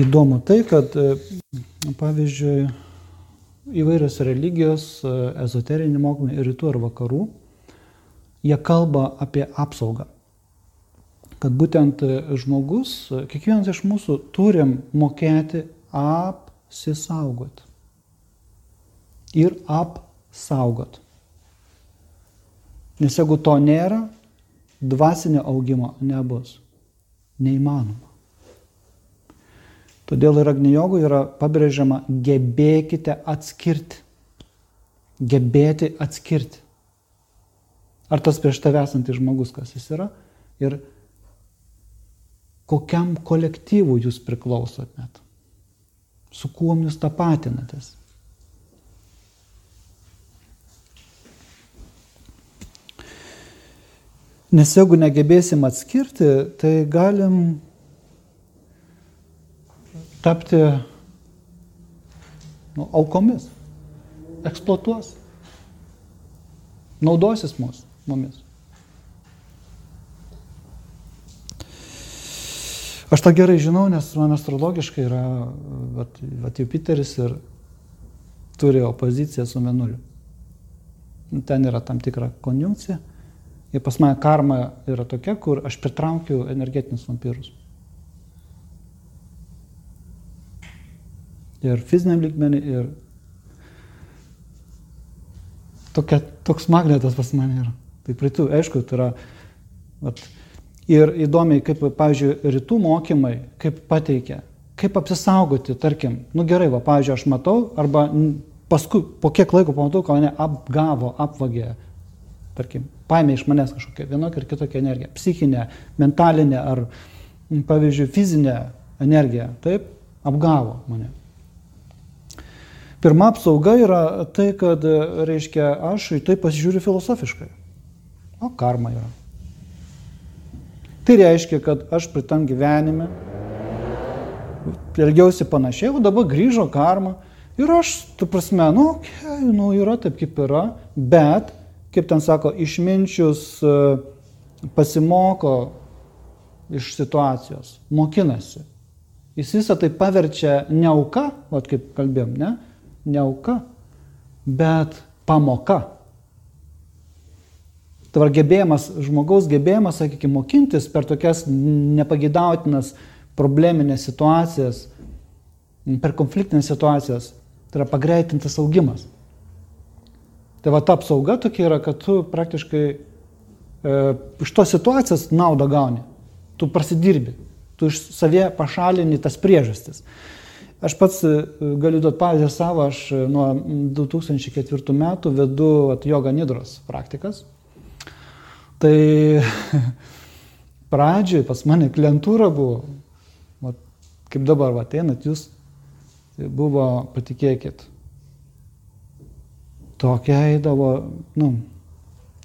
įdomu tai, kad pavyzdžiui įvairios religijos, ezoteriniai mokymai rytų ir vakarų, jie kalba apie apsaugą. Kad būtent žmogus, kiekvienas iš mūsų turim mokėti apsisaugoti. Ir apsaugot. Nes jeigu to nėra, dvasinio augimo nebus. Neįmanoma. Todėl ir Agnijogų yra pabrėžiama gebėkite atskirti. Gebėti atskirti. Ar tas prieš tave esantis žmogus, kas jis yra ir kokiam kolektyvui jūs priklausot net. Su kuo jūs tapatinatės. Nes jeigu negebėsim atskirti, tai galim tapti nu, aukomis, eksploatuos, naudosis mus, mumis. Aš tą gerai žinau, nes man astrologiškai yra vat, vat Jupiteris ir turi opoziciją su Menuliu. Ten yra tam tikra konjunkcija. Ir pas mane karma yra tokia, kur aš pritraukiu energetinius vampyrus. Ir fiziniam lygmenį, ir tokia, toks magnetas pas mane yra. Tai praeitų, aišku, tai yra. Vat, ir įdomiai, kaip, pavyzdžiui, rytų mokymai, kaip pateikia, kaip apsisaugoti, tarkim, nu gerai, va, pavyzdžiui, aš matau, arba paskui po kiek laiko pamatau, kad mane apgavo, apvagė, tarkim, paėmė iš manęs kažkokią vienokią ar kitokią energiją, psichinę, mentalinę ar, pavyzdžiui, fizinę energiją, taip, apgavo mane. Pirma apsauga yra tai, kad, reiškia, aš į tai pasižiūriu filosofiškai. O karma yra. Tai reiškia, kad aš pritam gyvenime elgiausi panašiai, o dabar grįžo karma ir aš, tu prasme, nu, okay, nu, yra taip kaip yra, bet kaip ten sako, išminčius e, pasimoko iš situacijos, mokinasi. Jis visą tai paverčia ne auka, o kaip kalbėjom, ne, ne auka, bet pamoka. Dabar gebėjimas, žmogaus gebėjimas, sakykime, mokintis per tokias nepageidautinas probleminės situacijas, per konfliktinės situacijas, tai yra pagreitintas augimas. Tai va ta apsauga tokia yra, kad tu praktiškai e, iš tos situacijos naudą gauni. Tu prasidirbi, tu iš savie pašalini tas priežastis. Aš pats e, galiu duoti pavyzdį savo, aš e, nuo 2004 metų vedu joga nidros praktikas. Tai pradžioj pas mane klientūra buvo, va, kaip dabar, ateinat jūs, tai buvo, patikėkit, tokia eidavo, nu,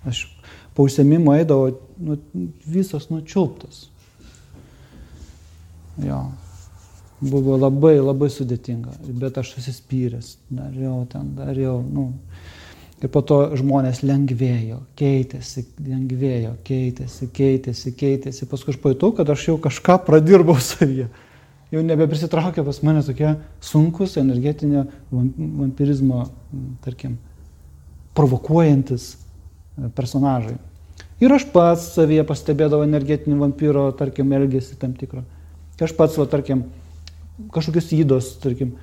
aš pausiamimo eidavo, nu, visas nučiulptas. Jo, buvo labai, labai sudėtinga, bet aš susispyręs, dariau ten, dariau, nu. Ir po to žmonės lengvėjo, keitėsi, lengvėjo, keitėsi, keitėsi, keitėsi. Paskui aš pajutau, kad aš jau kažką pradirbau savyje. Jau nebeprisitraukė pas mane tokie sunkus energetinio vampirizmo, tarkim, provokuojantis e, personažai. Ir aš pats savyje pastebėdavau energetinį vampyro, tarkim, elgesį tam tikrą. Aš pats, va, tarkim, kažkokius įdos, tarkim,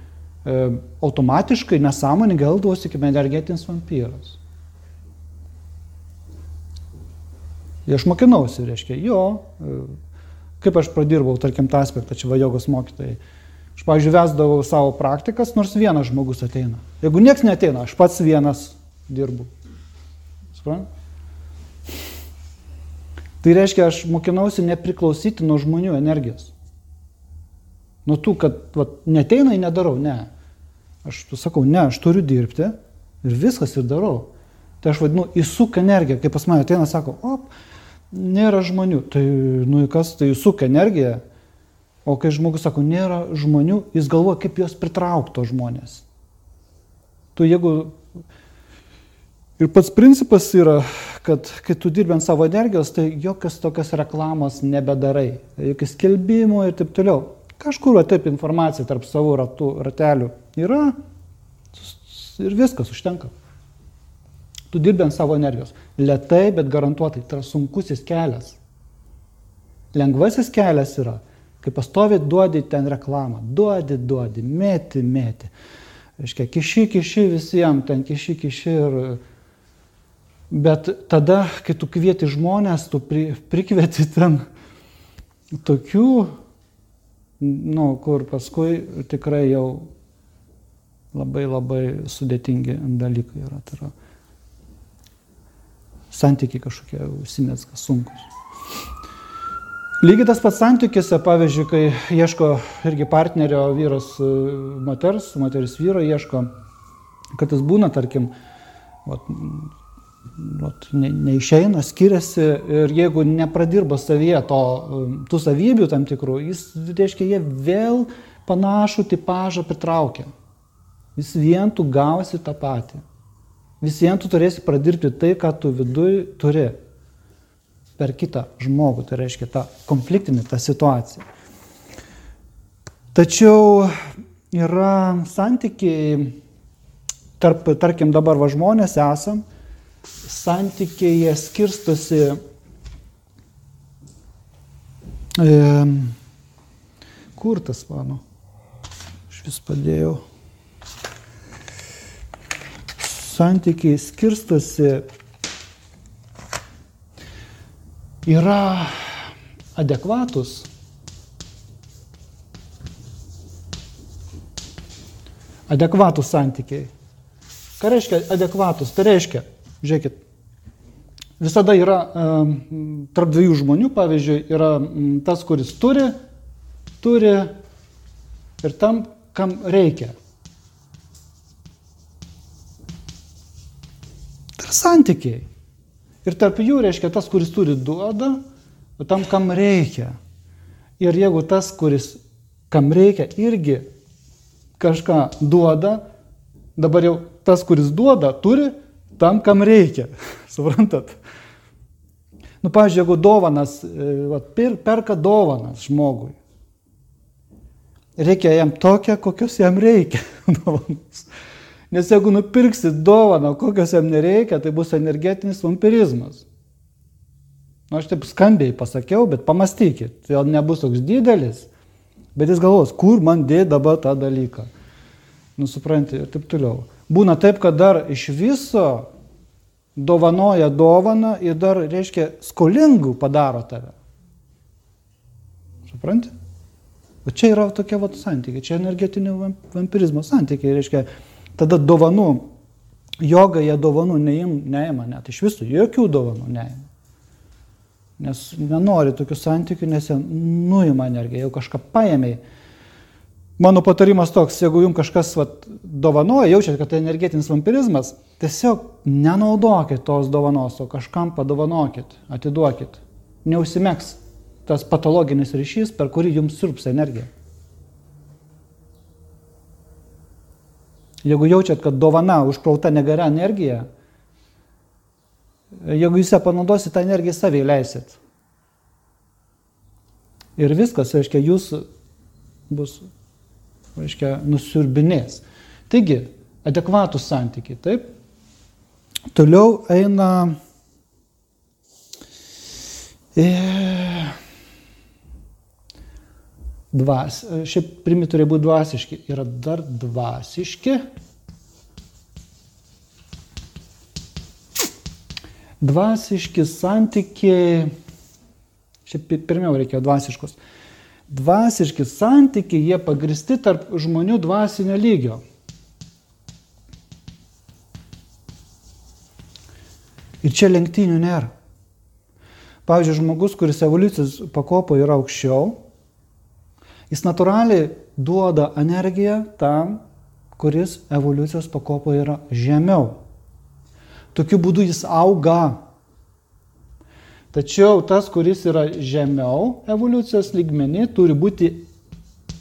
e, automatiškai nesąmoningai elgdavosi kaip energetinis vampyras. Ir aš mokinausi, reiškia, jo, e, kaip aš pradirbau, tarkim, tą aspektą, čia va jogos mokytojai. Aš, pavyzdžiui, vesdavau savo praktikas, nors vienas žmogus ateina. Jeigu nieks neteina, aš pats vienas dirbu. Suprantate? Tai reiškia, aš mokinausi nepriklausyti nuo žmonių energijos. Nuo tų, kad vat, neteina, nedarau, ne. Aš tu sakau, ne, aš turiu dirbti ir viskas ir darau. Tai aš vadinu įsuk energiją, kai pas mane ateina, sako, op, nėra žmonių. Tai, nu, kas, tai įsuk energiją. O kai žmogus sako, nėra žmonių, jis galvoja, kaip juos pritraukto žmonės. Tu jeigu Ir pats principas yra, kad kai tu dirbi ant savo energijos, tai jokios tokios reklamos nebedarai, jokios skelbimų ir taip toliau. Kažkur taip informacija tarp savo ratų, ratelių yra ir viskas užtenka. Tu dirbi ant savo energijos. Lietai, bet garantuotai, tai yra sunkusis kelias. Lengvasis kelias yra, kai pastovi duodi ten reklamą. Duodi, duodi, mėti, mėti. Reiškia, kiši, kiši visiems, ten kiši, kiši ir... Bet tada, kai tu kvieti žmonės, tu pri, prikvieti ten tokių, nu, kur paskui tikrai jau labai labai sudėtingi dalykai yra. Tai yra santykiai kažkokie užsimesga sunkus. Lygiai tas pats santykiuose, pavyzdžiui, kai ieško irgi partnerio vyras e, moters, moteris vyro ieško, kad jis būna, tarkim, vat, vat, ne, neišeina, skiriasi ir jeigu nepradirba savyje to, e, tų savybių tam tikrų, jis, reiškia, jie vėl panašų tipažą pritraukia. Vis vien tu gausi tą patį. Vis vien tu turėsi pradirbti tai, ką tu viduj turi per kitą žmogų, tai reiškia tą konfliktinį, tą situaciją. Tačiau yra santykiai, tarp, tarkim dabar va žmonės esam, santykiai jie skirstosi e, kur tas mano, aš vis padėjau santykiai skirstosi, yra adekvatus. Adekvatus santykiai. Ką reiškia adekvatus? Tai reiškia, žiūrėkit, visada yra tarp dviejų žmonių, pavyzdžiui, yra tas, kuris turi, turi ir tam, kam reikia. santykiai. Ir tarp jų reiškia tas, kuris turi duoda, o tam, kam reikia. Ir jeigu tas, kuris kam reikia, irgi kažką duoda, dabar jau tas, kuris duoda, turi tam, kam reikia. Suprantat? Nu, pavyzdžiui, jeigu dovanas, e, va, per, perka dovanas žmogui, reikia jam tokią, kokios jam reikia. Dovanas. Nes jeigu nupirksi dovaną, kokios jam nereikia, tai bus energetinis vampirizmas. Nu, aš taip skambiai pasakiau, bet pamastykit, tai nebus toks didelis, bet jis galvos, kur man dėti dabar tą dalyką. Nusipranti ir taip toliau. Būna taip, kad dar iš viso dovanoja dovaną ir dar, reiškia, skolingų padaro tave. Supranti? O čia yra tokie vat santykiai, čia energetinio vampirizmo santykiai, reiškia, Tada dovanų, joga jie dovanų neim, neima net, iš visų jokių dovanų neima. Nes nenori tokių santykių, nes jie nuima energiją, jau kažką paėmė. Mano patarimas toks, jeigu jums kažkas vat, dovanoja, jaučiate, kad tai energetinis vampirizmas, tiesiog nenaudokit tos dovanos, o kažkam padovanokit, atiduokit. Neusimeks tas patologinis ryšys, per kurį jums sirps energija. Jeigu jaučiat, kad dovana užkrauta negera energija, jeigu jūs ją panaudosit, tą energiją saviai leisit. Ir viskas, reiškia, jūs bus, reiškia, nusiurbinės. Taigi, adekvatus santykiai, taip? Toliau eina e, dvas, šiaip primi turi būti dvasiški, yra dar dvasiški. Dvasiški santykiai, šiaip pirmiau reikia dvasiškos. Dvasiški santykiai, jie pagristi tarp žmonių dvasinio lygio. Ir čia lenktynių nėra. Pavyzdžiui, žmogus, kuris evoliucijos pakopo yra aukščiau, Jis natūraliai duoda energiją tam, kuris evoliucijos pakopoje yra žemiau. Tokiu būdu jis auga. Tačiau tas, kuris yra žemiau evoliucijos lygmenį, turi būti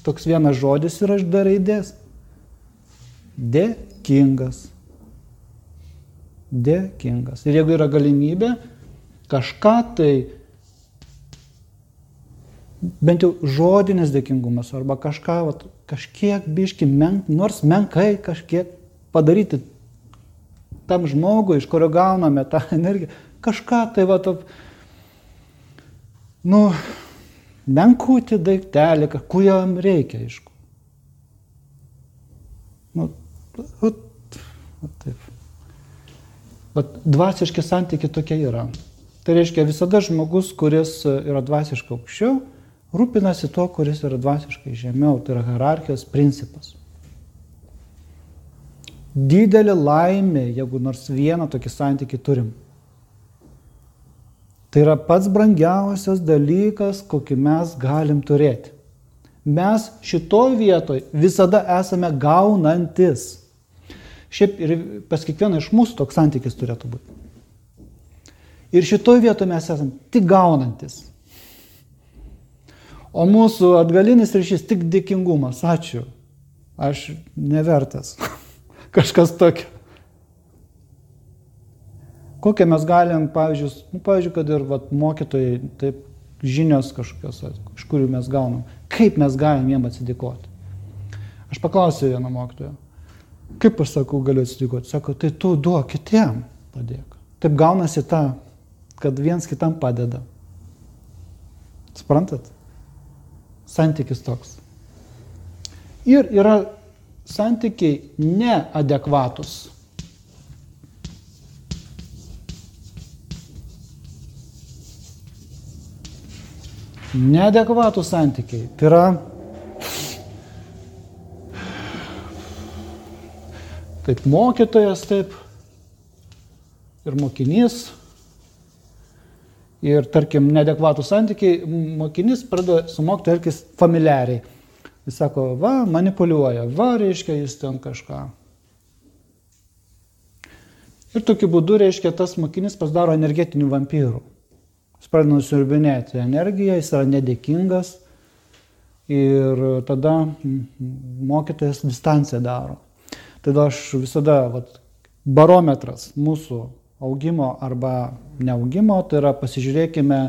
toks vienas žodis ir aš dar raidės. Dėkingas. Dėkingas. Ir jeigu yra galimybė kažką tai bent jau žodinis dėkingumas arba kažką, vat, kažkiek biški, menk, nors menkai kažkiek padaryti tam žmogui, iš kurio gauname tą energiją, kažką tai va, top, nu, menkutį daiktelį, ko jam reikia, aišku. Nu, vat, vat taip. Vat dvasiški santykiai tokie yra. Tai reiškia, visada žmogus, kuris yra dvasiškai aukščiau, rūpinasi tuo, kuris yra dvasiškai žemiau. Tai yra hierarchijos principas. Didelė laimė, jeigu nors vieną tokį santykį turim. Tai yra pats brangiausias dalykas, kokį mes galim turėti. Mes šitoj vietoj visada esame gaunantis. Šiaip ir pas kiekvieną iš mūsų toks santykis turėtų būti. Ir šitoje vietoje mes esame tik gaunantis. O mūsų atgalinis ryšys tik dėkingumas. Ačiū. Aš nevertas. Kažkas tokio. Kokią mes galim, pavyzdžiui, nu, pavyzdžiui kad ir vat, mokytojai, taip, žinios kažkokios, iš kurių mes gaunam. Kaip mes galim jiem atsidėkoti? Aš paklausiau vieno mokytojo. Kaip aš sakau, galiu atsidėkoti? Sako, tai tu duok kitiem padėk. Taip gaunasi ta kad viens kitam padeda. Suprantat? Santykis toks. Ir yra santykiai neadekvatus. Neadekvatų santykiai. Tai yra taip mokytojas, taip ir mokinys ir, tarkim, nedekvatų santykiai, mokinys pradeda su mokytoju elgtis familiariai. Jis sako, va, manipuliuoja, va, reiškia, jis ten kažką. Ir tokiu būdu, reiškia, tas mokinys pasidaro energetinių vampyrų. Jis pradeda nusiurbinėti energiją, jis yra nedėkingas ir tada mokytojas distanciją daro. Tada aš visada, vat, barometras mūsų augimo arba neaugimo, tai yra pasižiūrėkime,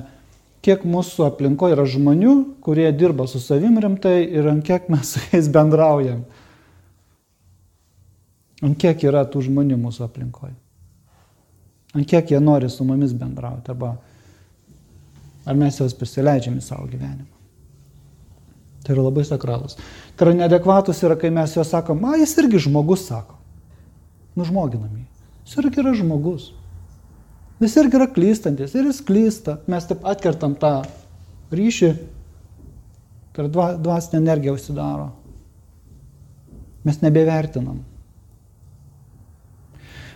kiek mūsų aplinkoje yra žmonių, kurie dirba su savim rimtai ir ant kiek mes su jais bendraujam. Ant kiek yra tų žmonių mūsų aplinkoje. Ant kiek jie nori su mumis bendrauti arba ar mes juos prisileidžiam į savo gyvenimą. Tai yra labai sakralus. Tai yra neadekvatus yra, kai mes juos sakom, a, jis irgi žmogus sako. Nužmoginam jį. Jis irgi yra žmogus. Jis irgi yra klystantis ir jis klysta. Mes taip atkertam tą ryšį, per dvasinę energiją užsidaro. Mes nebevertinam.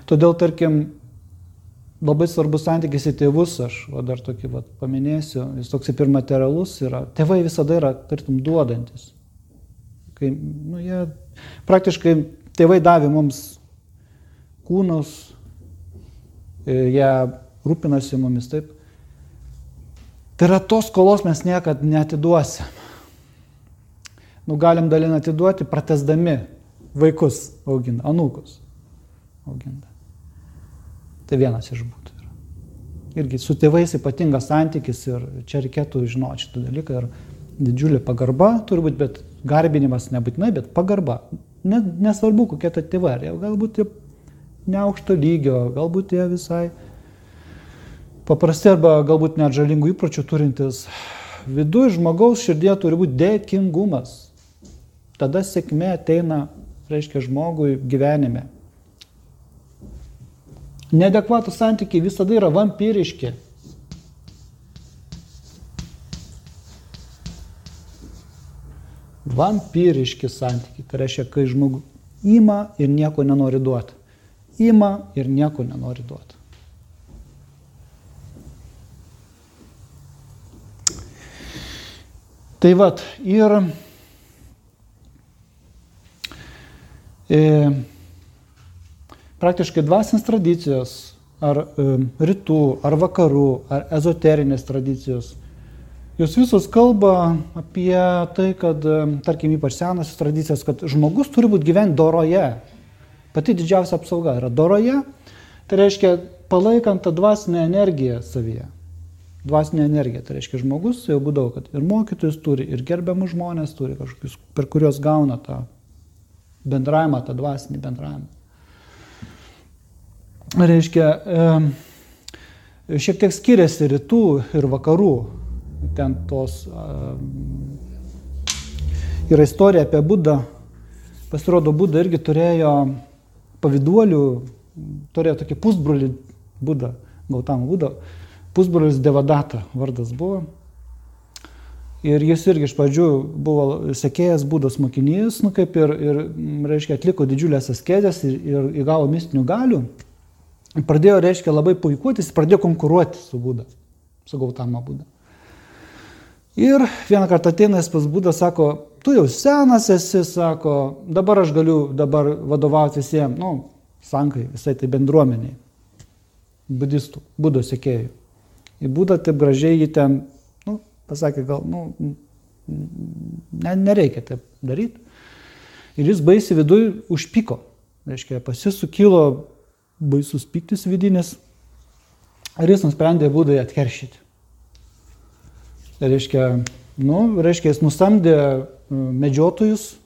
Todėl, tarkim, labai svarbus santykis į tėvus, aš va, dar tokį va, paminėsiu, jis toks ir materialus yra. Tėvai visada yra, tartum, duodantis. Kai, nu, jie, praktiškai tėvai davė mums kūnus, e, jie rūpinasi mumis taip. Tai yra tos skolos mes niekad netiduosim. Nu, galim dalin atiduoti, pratesdami vaikus auginti, anūkus auginti. Tai vienas iš būtų. Irgi su tėvais ypatingas santykis ir čia reikėtų žinoti šitą dalyką ir didžiulė pagarba turbūt, bet garbinimas nebūtinai, bet pagarba. Nesvarbu, kokie tai tėvai, ar jau galbūt neaukšto lygio, galbūt jie visai paprasti arba galbūt net žalingų įpročių turintis. Viduje žmogaus širdie turi būti dėkingumas. Tada sėkmė ateina, reiškia, žmogui gyvenime. Nedekvatų santykiai visada yra vampyriški. Vampyriški santykiai. Tai reiškia, kai žmogus ima ir nieko nenori duoti ima ir nieko nenori duoti. Tai vad, ir e, praktiškai dvasinės tradicijos, ar rytų, ar vakarų, ar ezoterinės tradicijos, jos visos kalba apie tai, kad, tarkim, ypač senasios tradicijos, kad žmogus turi būti gyventi doroje, Pati didžiausia apsauga yra doroje, tai reiškia palaikant tą dvasinę energiją savyje. Dvasinė energija, tai reiškia žmogus jau būdavo, kad ir mokytojus turi, ir gerbiamus žmonės turi kažkokius, per kuriuos gauna tą bendravimą, tą dvasinį bendravimą. Reiškia, šiek tiek skiriasi rytų ir vakarų. Ten tos yra istorija apie Budą. Pasirodo, Buda irgi turėjo pavyduolių, turėjo tokį pusbrolį Budą, Gautam Budą. Pusbrolis Devadata vardas buvo. Ir jis irgi iš pradžių buvo sekėjas, būdas mokinys, nu kaip ir, ir reiškia, atliko didžiulės askezės ir, ir įgavo mistinių galių. Pradėjo, reiškia, labai puikuotis, pradėjo konkuruoti su būda, su gautama būda. Ir vieną kartą ateina jis pas būdą, sako, tu jau senas esi, sako, dabar aš galiu dabar vadovauti visiems, nu, sankai, visai tai bendruomeniai, budistų, būdo sekėjų. Į būdą taip gražiai jį ten pasakė, gal, nu, ne, nereikia taip daryti. Ir jis baisi viduje užpyko. Reiškia, pasisukilo baisus piktis vidinis. Ir jis nusprendė būdai atkeršyti. Reiškia, nu, reiškia, jis nusamdė e, medžiotojus e,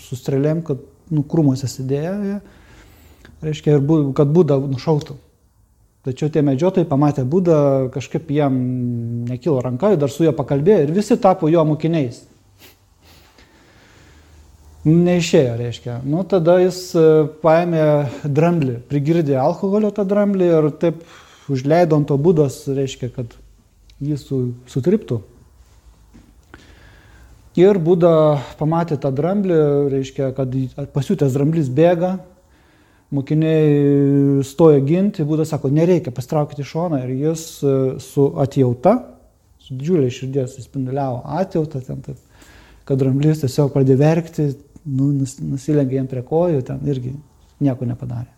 su strėlėm, kad nu, krūmuose sėdėjo, reiškia, ir kad būdą nušautų. Tačiau tie medžiotojai pamatė būdą, kažkaip jam nekilo ranka, dar su juo pakalbėjo ir visi tapo jo mokiniais. Neišėjo, reiškia. Nu, tada jis e, paėmė dramblį, prigirdė alkoholio tą dramblį ir taip užleido ant to būdos, reiškia, kad jį su, sutriptų. Ir būda pamatė tą dramblį, reiškia, kad pasiūtęs dramblis bėga, mokiniai stoja ginti, būdas sako, nereikia, pastraukite iš šoną ir jis e, su atjauta, su didžiuliai širdies įspinduliavo atjautą, ten, taip, kad dramblys tiesiog pradėjo verkti, nu, nus, nusilenkė jam prie kojų, ten irgi nieko nepadarė.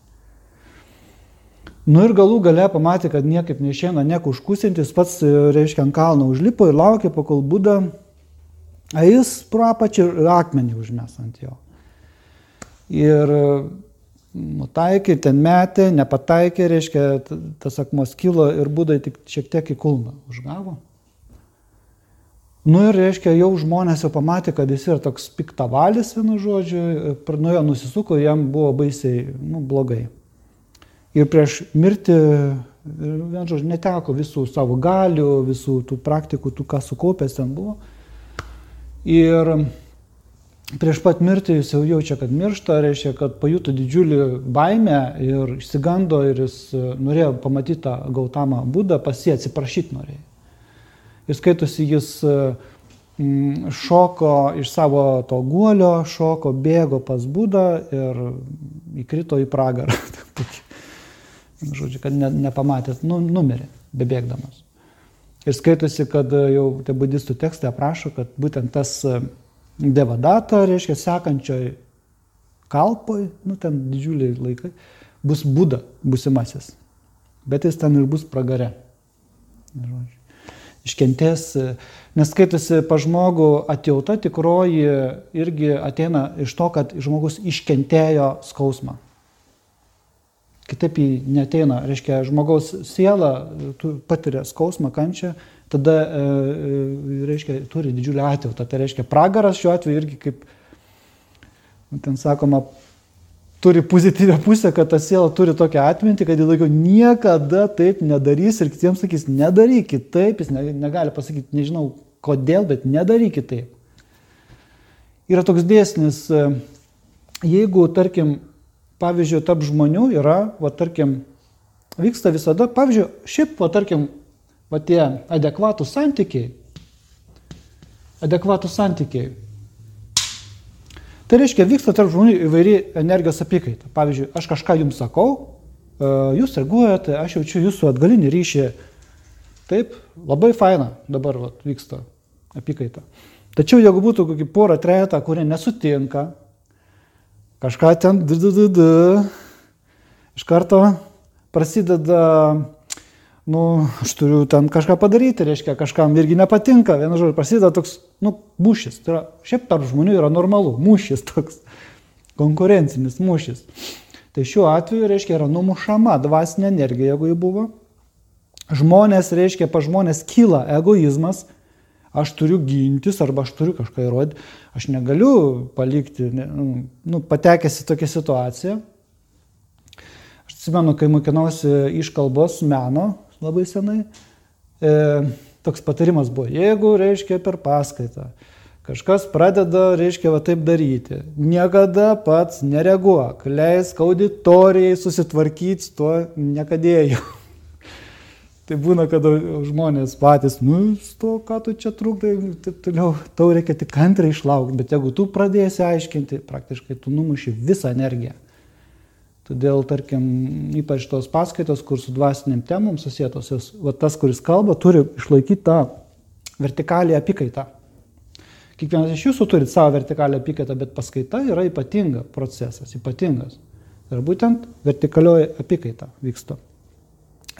Nu ir galų gale pamatė, kad niekaip neišeina nieko užkusintis, pats, e, reiškia, ant kalno užlipo ir laukė, pakol būda, a jis pro apačią akmenį užmes ant jo. Ir nutaikė, ten metė, nepataikė, reiškia, tas akmuo skilo ir būdai tik šiek tiek į kulną užgavo. Nu ir reiškia, jau žmonės jau pamatė, kad jis yra toks piktavalis, vienu žodžiu, nuo jo nusisuko, jam buvo baisiai nu, blogai. Ir prieš mirtį, vienu žodžiu, neteko visų savo galių, visų tų praktikų, tų, ką sukaupęs ten buvo. Ir prieš pat mirtį jis jau jaučia, kad miršta, reiškia, kad pajuto didžiulį baimę ir išsigando ir jis norėjo pamatyti tą gautamą būdą, pas jį atsiprašyti norėjo. Ir skaitosi, jis mm, šoko iš savo to guolio, šoko, bėgo pas būdą ir įkrito į pragarą. Žodžiu, kad ne, nepamatęs, nu, numirė, bebėgdamas. Ir skaitosi, kad jau tie budistų tekstai aprašo, kad būtent tas devadata, reiškia sekančioj kalpoj, nu ten didžiuliai laikai, bus būda busimasis. Bet jis ten ir bus pragare. Iškentės, nes skaitosi pa žmogų atjauta tikroji irgi ateina iš to, kad žmogus iškentėjo skausmą. Kitaip jį neteina, reiškia, žmogaus siela patiria skausmą, kančią tada, e, e, reiškia, turi didžiulį atjautą. Tai reiškia, pragaras šiuo atveju irgi kaip, nu, ten sakoma, turi pozityvę pusę, kad ta siela turi tokią atmintį, kad jį daugiau niekada taip nedarys ir kitiems sakys, nedarykit taip, jis negali pasakyti, nežinau kodėl, bet nedarykit taip. Yra toks dėsnis, e, jeigu, tarkim, pavyzdžiui, tarp žmonių yra, va, tarkim, vyksta visada, pavyzdžiui, šiaip, va, tarkim, va tie adekvatų santykiai, adekvatų santykiai. Tai reiškia, vyksta tarp žmonių įvairi energijos apykaita. Pavyzdžiui, aš kažką jums sakau, e, jūs reaguojate, aš jaučiu jūsų atgalinį ryšį. Taip, labai faina dabar vat, vyksta apykaita. Tačiau jeigu būtų kokį porą trejetą, kurie nesutinka, kažką ten, d, d, d, d, iš karto prasideda nu, aš turiu ten kažką padaryti, reiškia, kažkam irgi nepatinka, vienu žodžiu, prasideda toks, nu, mūšis. Tai yra, šiaip tarp žmonių yra normalu, mūšis toks, konkurencinis mūšis. Tai šiuo atveju, reiškia, yra numušama dvasinė energija, jeigu ji buvo, Žmonės, reiškia, pa žmonės kyla egoizmas, aš turiu gintis arba aš turiu kažką įrodyti, aš negaliu palikti, nu, nu, patekęs į tokią situaciją. Atsimenu, kai mokinausi iš kalbos meno labai senai, e, toks patarimas buvo, jeigu, reiškia, per paskaitą kažkas pradeda, reiškia, va taip daryti, niekada pats nereaguok, leisk auditorijai susitvarkyti su tuo nekadėjau. Tai būna, kad žmonės patys, nu, to, ką tu čia trukdai, taip toliau, tau reikia tik kantriai išlaukti, bet jeigu tu pradėsi aiškinti, praktiškai tu numuši visą energiją. Todėl, tarkim, ypač tos paskaitos, kur su dvasiniam temom susijėtos, va tas, kuris kalba, turi išlaikyti tą vertikalį apykaitą. Kiekvienas iš jūsų turi savo vertikalę apykaitą, bet paskaita yra ypatinga procesas, ypatingas. Ir būtent vertikalioji apykaita vyksta.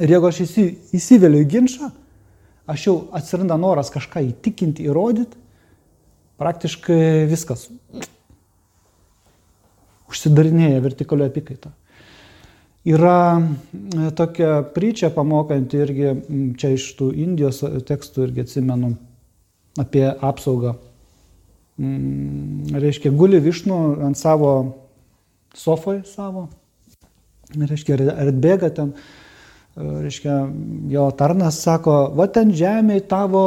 Ir jeigu aš įsi, įsiveliu į ginčą, aš jau atsiranda noras kažką įtikinti, įrodyti, praktiškai viskas užsidarinėja vertikalio apykaita. Yra e, tokia pryčia pamokanti irgi, čia iš tų Indijos tekstų irgi atsimenu, apie apsaugą. Reiškia, guli višnu ant savo sofoj savo, reiškia, ir atbėga ten reiškia, jo tarnas sako, va ten žemėje tavo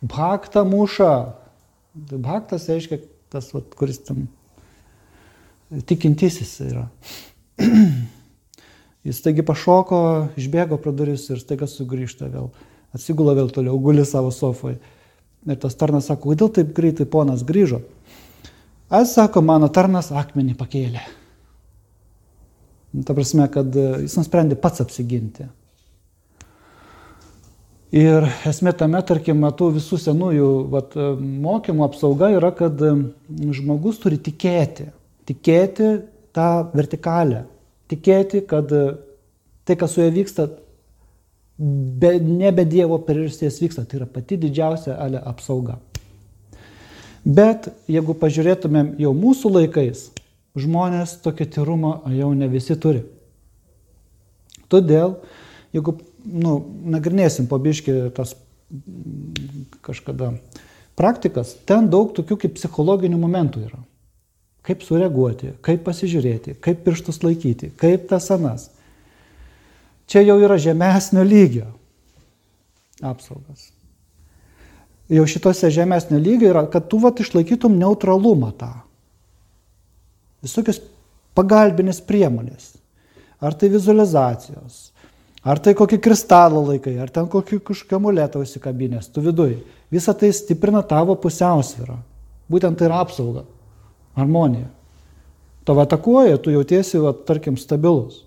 bhaktą muša. Bhaktas reiškia tas, va, kuris tam tikintysis yra. Jis taigi pašoko, išbėgo pro duris ir staiga sugrįžta vėl. Atsigula vėl toliau, guli savo sofoje. Ir tas tarnas sako, kodėl taip greitai ponas grįžo? Aš sako, mano tarnas akmenį pakėlė. Ta prasme, kad e, jis nusprendė pats apsiginti. Ir esmė tame, tarkim, tų visų senųjų vat, e, mokymų apsauga yra, kad e, žmogus turi tikėti. Tikėti tą vertikalę. Tikėti, kad tai, kas su juo vyksta, be, ne be Dievo priežasties vyksta. Tai yra pati didžiausia ale apsauga. Bet jeigu pažiūrėtumėm jau mūsų laikais, žmonės tokio tyrumo jau ne visi turi. Todėl, jeigu nu, nagrinėsim pabiški tas kažkada praktikas, ten daug tokių kaip psichologinių momentų yra. Kaip sureaguoti, kaip pasižiūrėti, kaip pirštus laikyti, kaip tas anas. Čia jau yra žemesnio lygio apsaugas. Jau šitose žemesnio lygio yra, kad tu vat išlaikytum neutralumą tą visokios pagalbinės priemonės. Ar tai vizualizacijos, ar tai kokį kristalą laikai, ar ten kokį kažkokią amuletą užsikabinės, tu viduj. Visą tai stiprina tavo pusiausvyrą. Būtent tai yra apsauga, harmonija. Tavo atakuoja, tu jautiesi, va, tarkim, stabilus.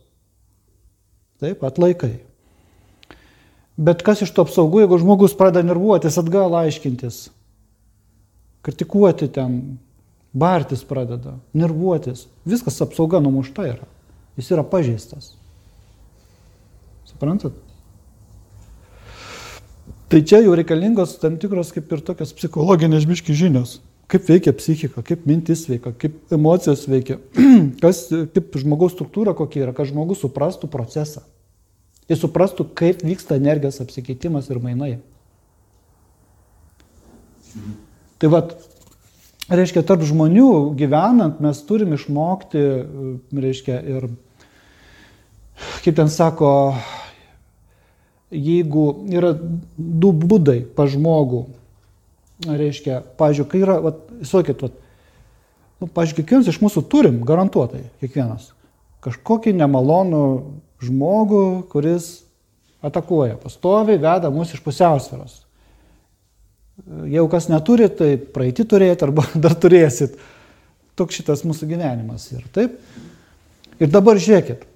Taip, atlaikai. Bet kas iš to apsaugų, jeigu žmogus pradeda nervuotis, atgal aiškintis, kritikuoti ten, bartis pradeda, nervuotis. Viskas apsauga numušta yra. Jis yra pažeistas. Suprantat? Tai čia jau reikalingos tam tikros kaip ir tokios psichologinės biški žinios. Kaip veikia psichika, kaip mintis veikia, kaip emocijos veikia, kas, kaip žmogaus struktūra kokia yra, kad žmogus suprastų procesą. Jis suprastų, kaip vyksta energijos apsikeitimas ir mainai. Tai vad, reiškia, tarp žmonių gyvenant mes turim išmokti, reiškia, ir, kaip ten sako, jeigu yra du būdai pa žmogų, reiškia, pažiūrėjau, kai yra, sakykit, nu, pažiūrėjau, kiekvienas iš mūsų turim, garantuotai, kiekvienas, kažkokį nemalonų žmogų, kuris atakuoja, pastoviai veda mus iš pusiausvėros. Jau kas neturi, tai praeiti turėti arba dar turėsit. Toks šitas mūsų gyvenimas yra. Taip? Ir dabar žiūrėkit.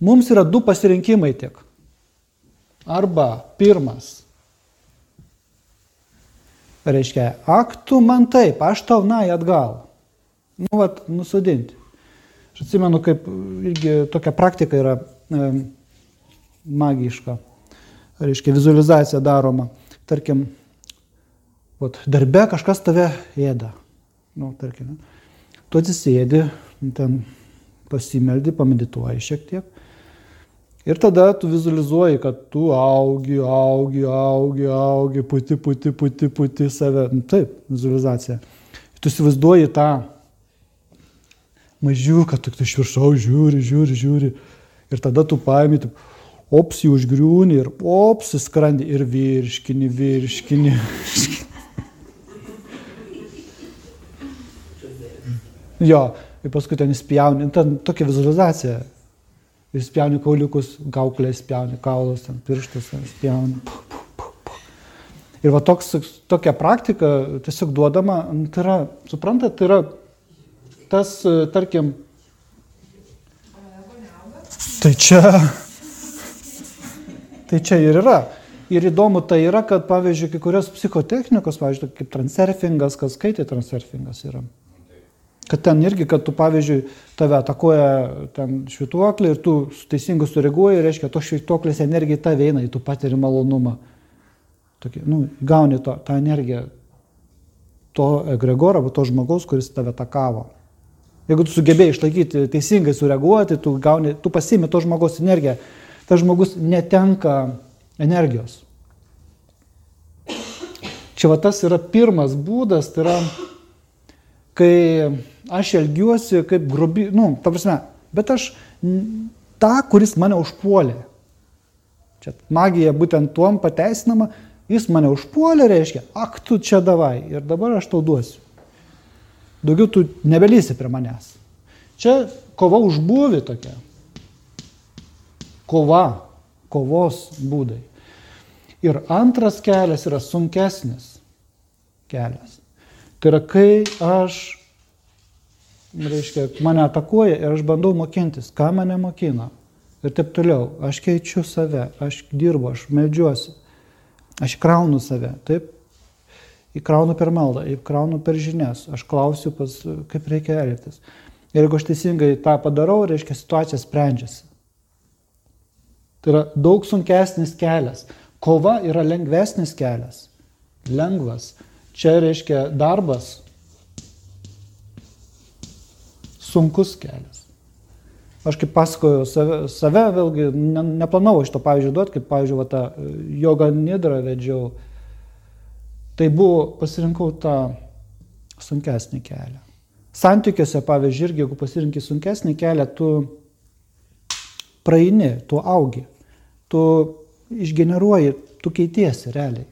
Mums yra du pasirinkimai tiek. Arba pirmas. Reiškia, ak tu man taip, aš tau nai atgal. Nu, vat, nusudinti. Aš atsimenu, kaip irgi tokia praktika yra e, magiška. Reiškia, vizualizacija daroma. Tarkim, Vat, darbe kažkas tave ėda. Nu, tarkim, tu atsisėdi, ten pasimeldi, pamedituoji šiek tiek. Ir tada tu vizualizuoji, kad tu augi, augi, augi, augi, puti, puti, puti, puti save. Nu, taip, vizualizacija. Tu įsivaizduoji tą mažiuką, tu iš viršaus žiūri, žiūri, žiūri. Ir tada tu paimi, tu ops jį užgriūni ir ops įskrandi ir virškini, virškini. jo, ir paskui ten įspjauni, ten tokia vizualizacija. Įspjauni kauliukus, gauklę įspjauni, kaulus, ten pirštus, įspjauni. Ir va toks, tokia praktika tiesiog duodama, nu, tai yra, suprantat, tai yra tas, tarkim, tai čia, tai čia ir yra. Ir įdomu tai yra, kad pavyzdžiui, kai kurios psichotechnikos, pavyzdžiui, kaip transurfingas, kas skaitė transurfingas yra. Kad ten irgi, kad tu, pavyzdžiui, tave atakuoja ten švituoklį ir tu teisingai sureaguoji, reiškia, to švituoklės energija tave eina, tu patiri malonumą. Tokį, nu, gauni to, tą energiją to egregoro arba to žmogaus, kuris tave atakavo. Jeigu tu sugebėjai išlaikyti, teisingai sureaguoti, tu, gauni, tu pasimi to žmogaus energiją, tas žmogus netenka energijos. Čia va tas yra pirmas būdas, tai yra, kai aš elgiuosi kaip grubi, nu, ta prasme, bet aš tą, kuris mane užpuolė. Čia magija būtent tuom pateisinama, jis mane užpuolė, reiškia, ak tu čia davai ir dabar aš tau duosiu. Daugiau tu nebelysi prie manęs. Čia kova už būvį tokia. Kova, kovos būdai. Ir antras kelias yra sunkesnis kelias. Tai yra, kai aš reiškia, mane atakuoja ir aš bandau mokintis, ką mane mokina. Ir taip toliau. Aš keičiu save, aš dirbu, aš medžiuosi, aš kraunu save, taip. Įkraunu per maldą, įkraunu per žinias, aš klausiu, pas, kaip reikia elgtis. Ir jeigu aš teisingai tą padarau, reiškia, situacija sprendžiasi. Tai yra daug sunkesnis kelias. Kova yra lengvesnis kelias. Lengvas. Čia reiškia darbas, sunkus kelias. Aš kaip pasakoju save, save vėlgi ne, neplanavau šito pavyzdžio duoti, kaip pavyzdžiui, va, tą jogą nidrą vedžiau. Tai buvo, pasirinkau tą sunkesnį kelią. Santykiuose, pavyzdžiui, irgi jeigu pasirinkai sunkesnį kelią, tu praeini, tu augi, tu išgeneruoji, tu keitiesi realiai.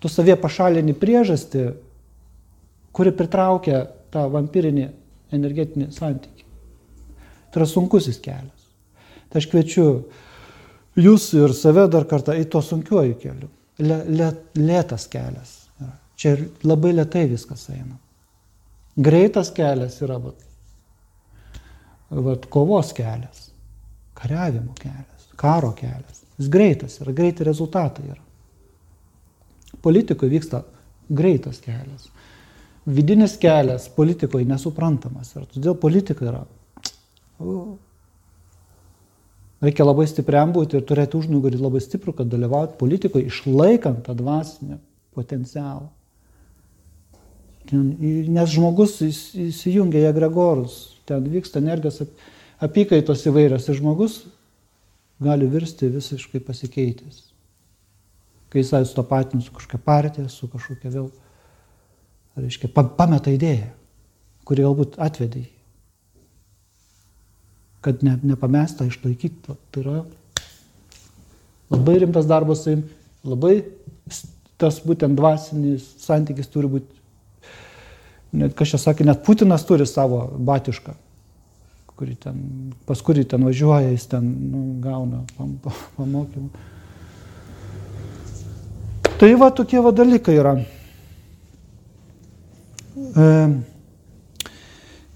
Tu savie pašalini priežastį, kuri pritraukia tą vampyrinį energetinį santykį. Tai yra sunkusis kelias. Tai aš kviečiu jūs ir save dar kartą į to sunkiuoju keliu. Lėtas kelias. Čia labai lietai viskas eina. Greitas kelias yra vat, vat, kovos kelias, kariavimo kelias, karo kelias. Jis greitas yra, greiti rezultatai yra. Politikoje vyksta greitas kelias vidinis kelias politikoje nesuprantamas. Ir todėl politika yra. Reikia labai stipriam būti ir turėti užnugarį labai stiprų, kad dalyvauti politikoje, išlaikant tą dvasinį potencialą. Nes žmogus įsijungia į agregorus, ten vyksta energijos apykaitos įvairios ir žmogus gali virsti visiškai pasikeitęs. Kai to patinu su kažkokia partija, su kažkokia vėl reiškia, pameta idėją, kuri galbūt atvedė jį. Kad ne, nepamestą išlaikyti, tai yra labai rimtas darbas su jim, labai tas būtent dvasinis santykis turi būti, net kažkas sakė, net Putinas turi savo batišką, kurį ten, pas kurį ten važiuoja, jis ten nu, gauna pam, pamokymų. Tai va tokie va dalykai yra.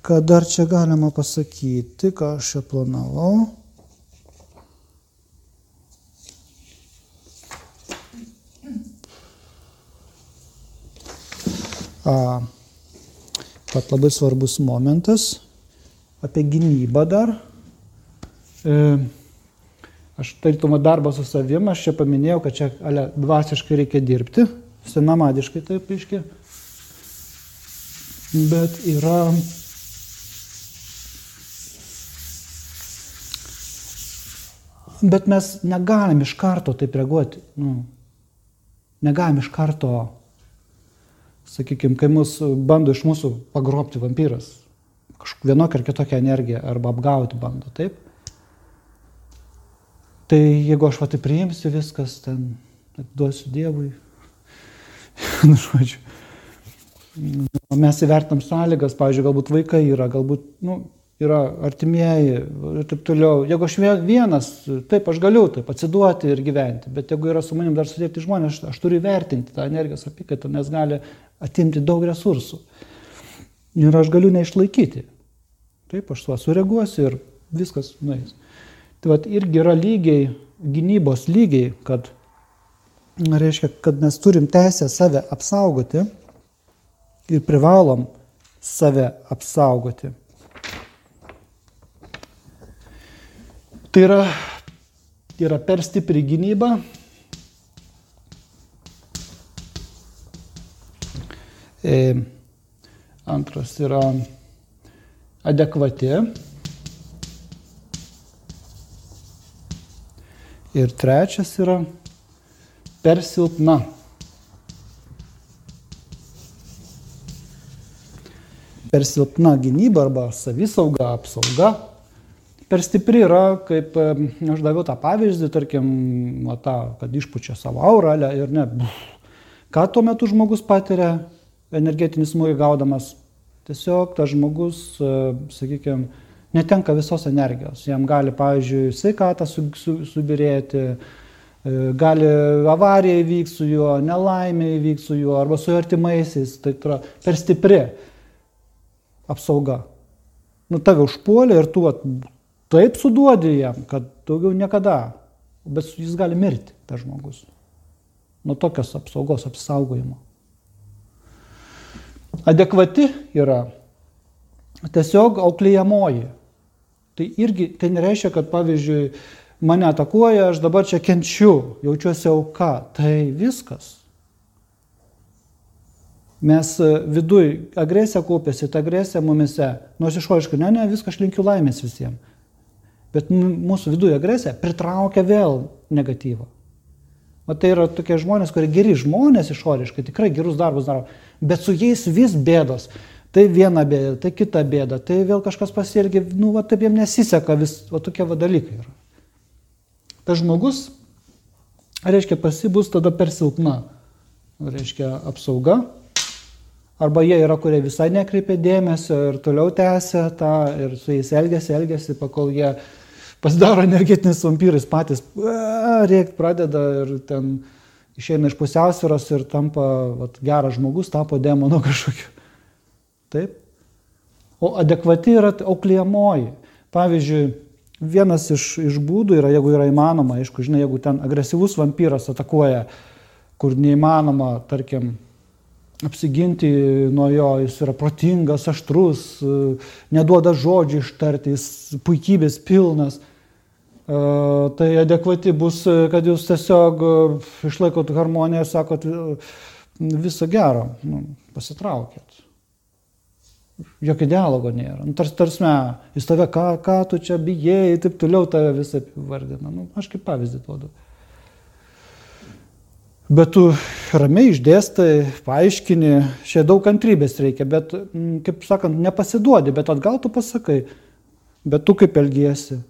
Ką dar čia galima pasakyti, ką aš čia planavau. A, pat labai svarbus momentas apie gynybą dar. E, aš tarytumą darbą su savim, aš čia paminėjau, kad čia ale, dvasiškai reikia dirbti, senamadiškai taip iški bet yra Bet mes negalim iš karto taip reaguoti. Nu, negalim iš karto, sakykime, kai mus bando iš mūsų pagrobti vampyras, kažkokią vienokią ar kitokią energiją arba apgauti bando, taip? Tai jeigu aš va tai priimsiu viskas, ten duosiu Dievui, nu, žodžiu. Mes įvertam sąlygas, pavyzdžiui, galbūt vaikai yra, galbūt, nu, yra artimieji ir taip toliau. Jeigu aš vienas, taip, aš galiu taip atsiduoti ir gyventi, bet jeigu yra su manim dar sudėti žmonės, aš, aš turiu vertinti tą energijos apykaitą, nes gali atimti daug resursų. Ir aš galiu neišlaikyti. Taip, aš tuo sureaguosiu ir viskas nueis. Tai vat irgi yra lygiai, gynybos lygiai, kad, reiškia, kad mes turim teisę save apsaugoti ir privalom save apsaugoti. Tai yra, yra per stipri gynyba. E, antras yra adekvati. Ir trečias yra per silpna. Per silpna gynyba arba savisauga, apsauga. Per stipri yra, kaip aš daviau tą pavyzdį, tarkim, va, tą, kad išpučia savo aurą ir ne. Ką tuo metu žmogus patiria energetinį smūgį gaudamas? Tiesiog tas žmogus, sakykime, netenka visos energijos. Jam gali, pavyzdžiui, sveikatą su, su, subirėti, e, gali avarija įvyks su juo, nelaimė įvyks su juo arba su artimaisiais. Tai yra per stipri apsauga. Nu, tave užpuolė ir tu at, taip suduodi jam, kad daugiau niekada, bet jis gali mirti, tas žmogus. Nuo tokios apsaugos, apsaugojimo. Adekvati yra tiesiog auklėjamoji. Tai irgi tai nereiškia, kad pavyzdžiui mane atakuoja, aš dabar čia kenčiu, jaučiuosi auka. Tai viskas. Mes e, viduj agresija kaupėsi, ta agresija mumise, nors išoriškai, ne, ne, viską aš linkiu laimės visiems. Bet mūsų viduje agresija pritraukia vėl negatyvą. O tai yra tokie žmonės, kurie geri žmonės išoriškai, tikrai gerus darbus daro, bet su jais vis bėdos. Tai viena bėda, tai kita bėda, tai vėl kažkas pasielgia, nu, va taip jam nesiseka, vis, va tokie va dalykai yra. Tas žmogus, reiškia, pasibus tada per silpna, reiškia, apsauga, arba jie yra, kurie visai nekreipia dėmesio ir toliau tęsia tą ir su jais elgesi, elgesi, pakol jie pasidaro energetiniais vampyrais patys, rėkti pradeda ir ten išeina iš pusiausvėros ir tampa vat, geras žmogus, tapo demonu kažkokiu. Taip? O adekvati yra auklėjamoji. Pavyzdžiui, vienas iš, iš būdų yra, jeigu yra įmanoma, aišku, žinai, jeigu ten agresyvus vampyras atakuoja, kur neįmanoma, tarkim, apsiginti nuo jo, jis yra protingas, aštrus, neduoda žodžių ištarti, jis puikybės pilnas. Tai adekvati bus, kad jūs tiesiog išlaikot harmoniją ir sakot viso gero, nu, pasitraukėt jokio dialogo nėra. Nu, tarsi, tarsi, jis tave, ką, ką tu čia bijai, taip toliau tave visą vardina. Nu, aš kaip pavyzdį duodu. Bet tu ramiai išdėstai, paaiškini, čia daug kantrybės reikia, bet, mm, kaip sakant, nepasiduodi, bet atgal tu pasakai, bet tu kaip elgiesi.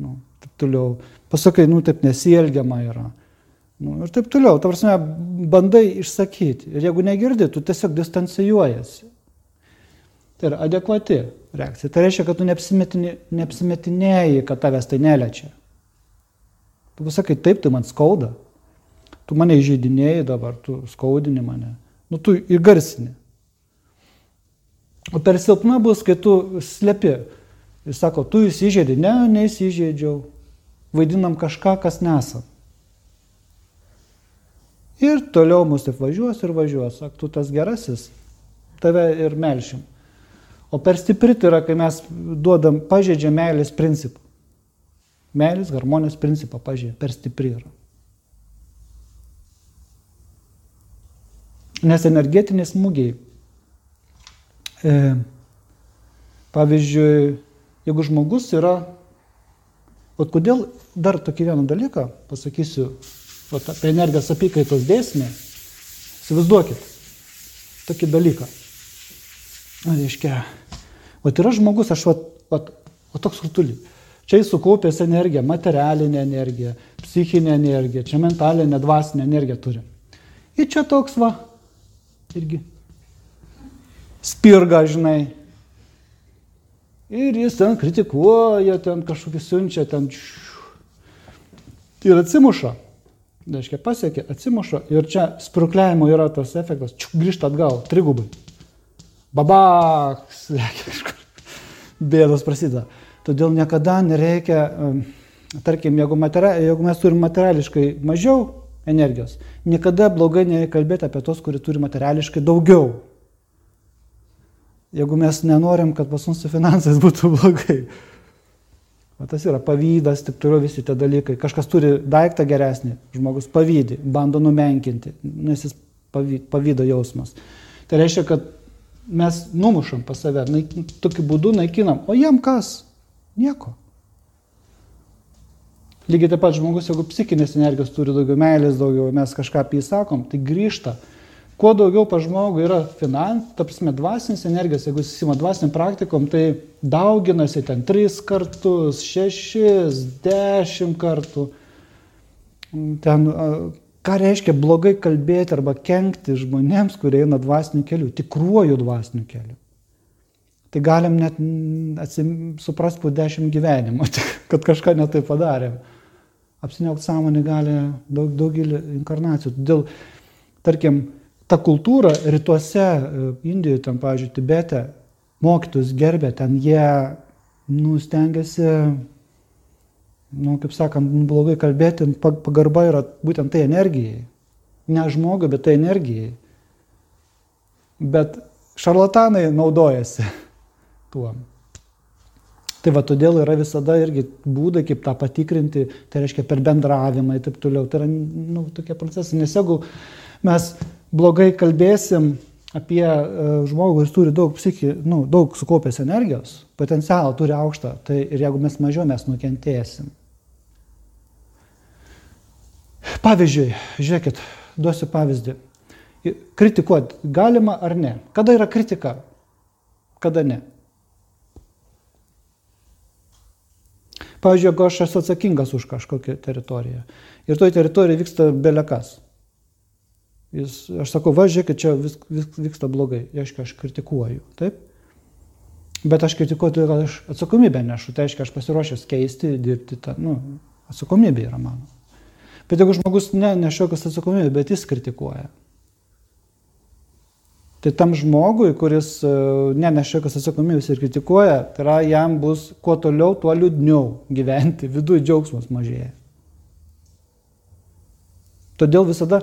Nu, taip toliau. Pasakai, nu taip nesielgiama yra. Nu, ir taip toliau. Tavarsime, bandai išsakyti. Ir jeigu negirdi, tu tiesiog distancijuojasi. Tai yra adekvati reakcija. Tai reiškia, kad tu neapsimetinėjai, kad tavęs tai neliečia. Tu pasakai, taip, tai man skauda. Tu mane įžeidinėjai dabar, tu skaudini mane. Nu, tu įgarsini. O per silpna bus, kai tu slepi. Jis sako, tu įsižeidži. Ne, neįsižeidžiau. Vaidinam kažką, kas nesam. Ir toliau mus taip važiuos ir važiuos. Ak, tu tas gerasis, tave ir melšim. O per stipri tai yra, kai mes duodam, pažeidžia meilės principą. Meilės, harmonijos principą pažeidžia, per stipri yra. Nes energetiniai smūgiai, e, pavyzdžiui, jeigu žmogus yra O kodėl dar tokį vieną dalyką pasakysiu, o apie energijos apykaitos dėsnį, įsivaizduokit tokį dalyką. Na, reiškia, o yra žmogus, aš, va toks rutulį. Čia jis sukaupęs energiją, materialinę energiją, psichinę energiją, čia mentalinę, dvasinę energiją turi. Ir čia toks va, irgi spirga, žinai. Ir jis ten kritikuoja, ten kažkokį siunčia, ten ir atsimuša. Reiškia, pasiekia, atsimuša ir čia spirukliavimo yra tas efektas, čiuk, grįžta atgal, trigubai. Babaks. Bėdos prasideda. Todėl niekada nereikia, tarkim, jeigu, materia, jeigu mes turime materiališkai mažiau energijos, niekada blogai nereikia kalbėti apie tos, kurie turi materiališkai daugiau. Jeigu mes nenorim, kad pas mus su finansais būtų blogai. O tas yra pavydas, taip toliau visi tie dalykai. Kažkas turi daiktą geresnį, žmogus pavydį, bando numenkinti, nes jis pavydo jausmas. Tai reiškia, kad mes numušam pas save, tokiu būdu naikinam. O jam kas? Nieko. Lygiai taip pat žmogus, jeigu psichinės energijos turi daugiau meilės, daugiau mes kažką apie jį sakom, tai grįžta. Kuo daugiau pa žmogų yra finans, ta prasme, dvasinės energijos, jeigu jis įsima dvasiniam praktikom, tai dauginasi ten tris kartus, šešis, dešimt kartų. Ten, ką reiškia blogai kalbėti arba kenkti žmonėms, kurie eina dvasiniu keliu, tikruoju dvasiniu keliu tai galim net atsim, suprasti po dešimt gyvenimų, kad kažką netai padarėm. Apsiniaukt sąmonė gali daug, daugelį inkarnacijų. Todėl, tarkim, ta kultūra rytuose, e, Indijoje, ten, pavyzdžiui, Tibete, mokytus gerbė, ten jie, nu, stengiasi, nu, kaip sakant, blogai kalbėti, pagarba yra būtent tai energijai. Ne žmogui, bet tai energijai. Bet šarlatanai naudojasi tuo. Tai va todėl yra visada irgi būdai, kaip tą patikrinti, tai reiškia per bendravimą ir taip toliau. Tai yra nu, tokie procesai. Nes jeigu mes blogai kalbėsim apie uh, žmogų, kuris turi daug, psichi, nu, daug sukaupęs energijos, potencialą turi aukštą, tai ir jeigu mes mažiau, mes nukentėsim. Pavyzdžiui, žiūrėkit, duosiu pavyzdį. Kritikuoti galima ar ne? Kada yra kritika? Kada ne? Pavyzdžiui, jeigu aš esu atsakingas už kažkokią teritoriją ir toj teritorijoje vyksta belekas. Jis, aš sakau, va, žiūrėkit, čia vis, vis, vyksta blogai, reiškia, aš kritikuoju, taip? Bet aš kritikuoju, kad aš atsakomybę nešu, tai reiškia, aš pasiruošęs keisti, dirbti tą, nu, atsakomybė yra mano. Bet jeigu žmogus ne, nešiokas atsakomybė, bet jis kritikuoja, Tai tam žmogui, kuris e, neneša jokios atsakomybės ir kritikuoja, tai yra jam bus kuo toliau, tuo liūdniau gyventi, viduje džiaugsmas mažėja. Todėl visada,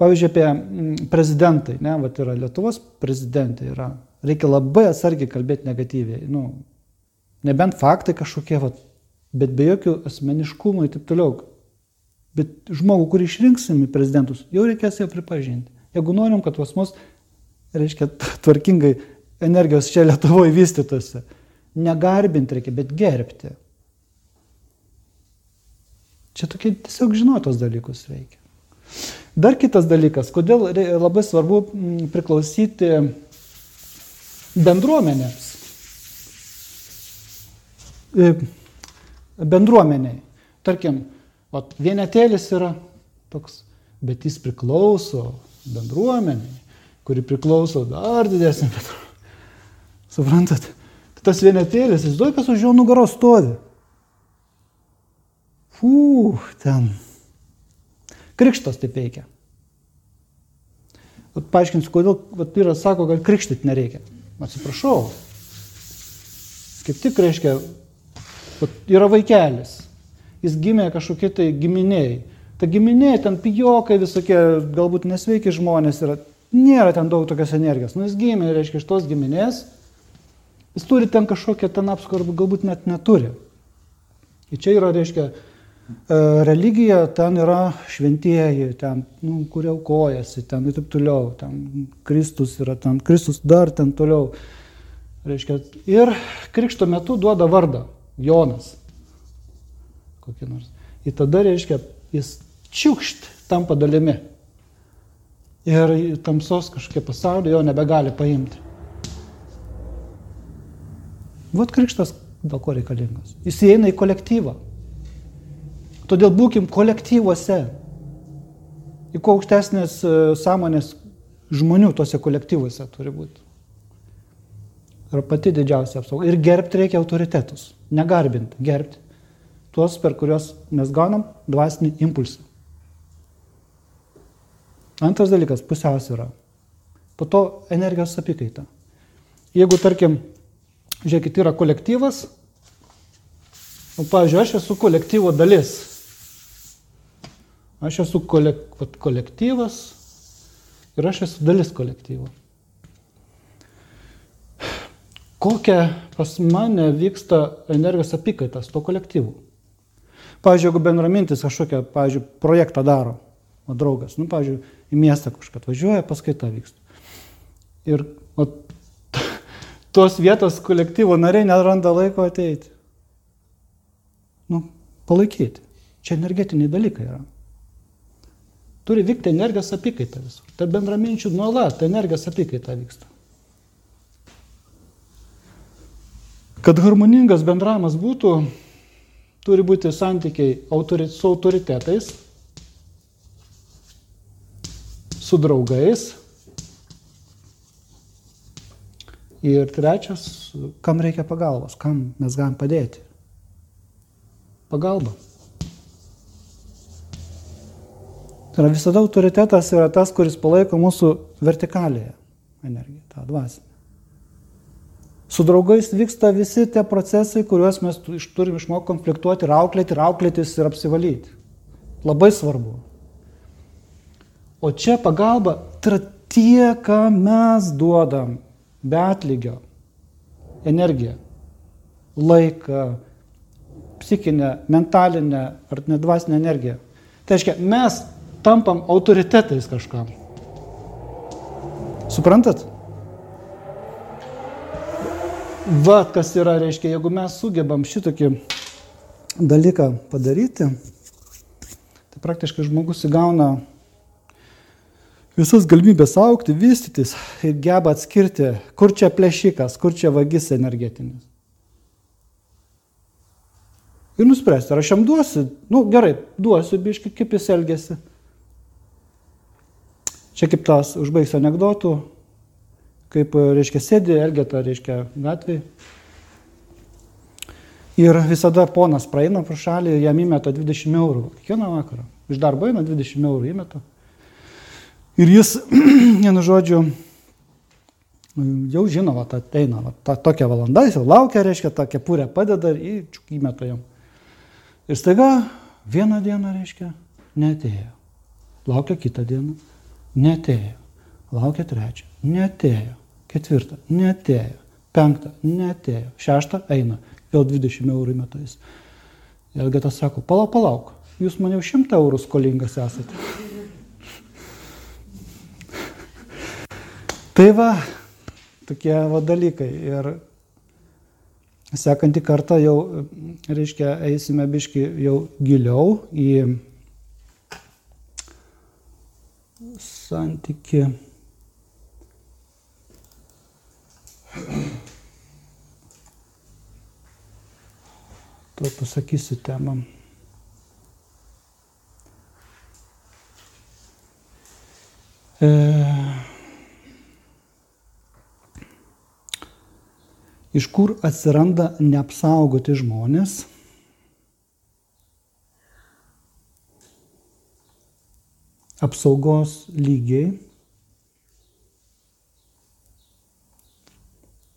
pavyzdžiui, apie prezidentai, ne, va, yra Lietuvos prezidentai, yra, reikia labai atsargiai kalbėti negatyviai. Nu, nebent faktai kažkokie, va, bet be jokių asmeniškumų ir taip toliau. Bet žmogų, kurį išrinksim į prezidentus, jau reikės jau pripažinti. Jeigu norim, kad pas mus reiškia, tvarkingai energijos čia Lietuvoje vystytųsi. Negarbinti reikia, bet gerbti. Čia tokie tiesiog žinotos dalykus reikia. Dar kitas dalykas, kodėl labai svarbu mm, priklausyti bendruomenėms. E, bendruomeniai. Tarkim, vienetėlis yra toks, bet jis priklauso bendruomeniai kuri priklauso dar didesnė. Suprantat? Tai tas vienetėlis, jis duoja, kas už jo nugaros stovi. Fū, ten. Krikštas taip veikia. Vat paaiškinsiu, kodėl vat, vyras sako, kad krikštyti nereikia. Atsiprašau. Kaip tik reiškia, vat, yra vaikelis. Jis gimė kažkokie tai giminiai. Ta giminė, ten pijokai visokie, galbūt nesveiki žmonės yra nėra ten daug tokios energijos. Nu, jis gimė, reiškia, iš tos giminės, jis turi ten kažkokią ten apskarbą, galbūt net neturi. Ir čia yra, reiškia, e, religija, ten yra šventieji, ten, nu, kurie aukojasi, ten ir taip toliau, ten Kristus yra, ten Kristus dar ten toliau. Reiškia, ir krikšto metu duoda vardą Jonas. kokį nors. Ir tada, reiškia, jis čiukšt tampa dalimi. Ir tamsos kažkokie pasaulio jo nebegali paimti. Vat krikštas dėl ko reikalingas. Jis įeina į kolektyvą. Todėl būkim kolektyvuose. Į kuo aukštesnės e, sąmonės žmonių tuose kolektyvuose turi būti. Yra pati didžiausia apsauga. Ir gerbti reikia autoritetus. Negarbinti, gerbti. Tuos, per kuriuos mes gaunam dvasinį impulsą. Antras dalykas - pusiausvyrą. Po to energijos apykaita. Jeigu, tarkim, žiūrėkit, yra kolektyvas, o, pavyzdžiui, aš esu kolektyvo dalis. Aš esu kolek, kolektyvas ir aš esu dalis kolektyvo. Kokia pas mane vyksta energijos apykaitas to kolektyvų? Pavyzdžiui, jeigu bendramintis kažkokią, pavyzdžiui, projektą daro, o draugas, nu, pavyzdžiui, į miestą kažką atvažiuoja, paskaita vyksta. Ir o, tos vietos kolektyvo nariai neranda laiko ateiti. Nu, palaikyti. Čia energetiniai dalykai yra. Turi vykti energijos apykaita visur. Tai bendraminčių nuolat energijos apykaita vyksta. Kad harmoningas bendravimas būtų, turi būti santykiai autori, su autoritetais, su draugais. Ir trečias, kam reikia pagalbos, kam mes galim padėti. Pagalba. Tai yra visada autoritetas yra tas, kuris palaiko mūsų vertikalėje energiją, tą dvasinę. Su draugais vyksta visi tie procesai, kuriuos mes turim išmokti konfliktuoti ir auklėti, ir auklėtis, ir apsivalyti. Labai svarbu. O čia pagalba tai yra tie, ką mes duodam be atlygio. Energiją, laiką, psichinę, mentalinę ar net dvasinę energiją. Tai reiškia, mes tampam autoritetais kažkam. Suprantat? Va, kas yra, reiškia, jeigu mes sugebam šitokį dalyką padaryti, tai praktiškai žmogus įgauna visas galimybės aukti, vystytis ir geba atskirti, kur čia plėšikas, kur čia vagis energetinis. Ir nuspręsti, ar aš jam duosiu, nu gerai, duosiu biški, kaip jis elgesi. Čia kaip tas užbaigsiu anegdotų, kaip, reiškia, sėdi Elgeta, reiškia, gatvėje. Ir visada ponas praeina pro šalį jam įmeta 20 eurų. Kiekvieną vakarą. Iš darbo eina 20 eurų įmeta. Ir jis, vienu žodžiu, jau žino, va, ateina, va, ta, tokia valanda, jis jau laukia, reiškia, tą kepurę padeda ir įmeta jam. Ir staiga vieną dieną, reiškia, netėjo. Laukia kitą dieną, netėjo. Laukia trečią, netėjo. Ketvirtą, netėjo. Penktą, netėjo. Šeštą, eina. Vėl 20 eurų įmeta jis. Elgetas sako, palauk, palauk, jūs man jau 100 eurų skolingas esate. Tai va, tokie va dalykai. Ir sekantį kartą jau, reiškia, eisime biški jau giliau į santyki. Tuo pasakysiu temą. E, iš kur atsiranda neapsaugoti žmonės. Apsaugos lygiai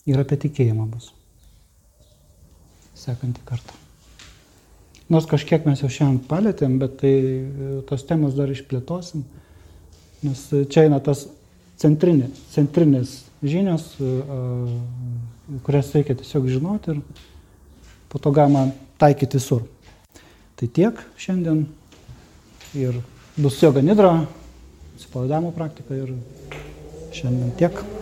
ir apie tikėjimą bus. Sekantį kartą. Nors kažkiek mes jau šiandien palėtėm, bet tai tos temos dar išplėtosim, nes čia eina tas centrinis, centrinis žinios, kurias reikia tiesiog žinoti ir po to galima taikyti visur. Tai tiek šiandien ir bus joga nidra, atsipalaidavimo praktika ir šiandien tiek.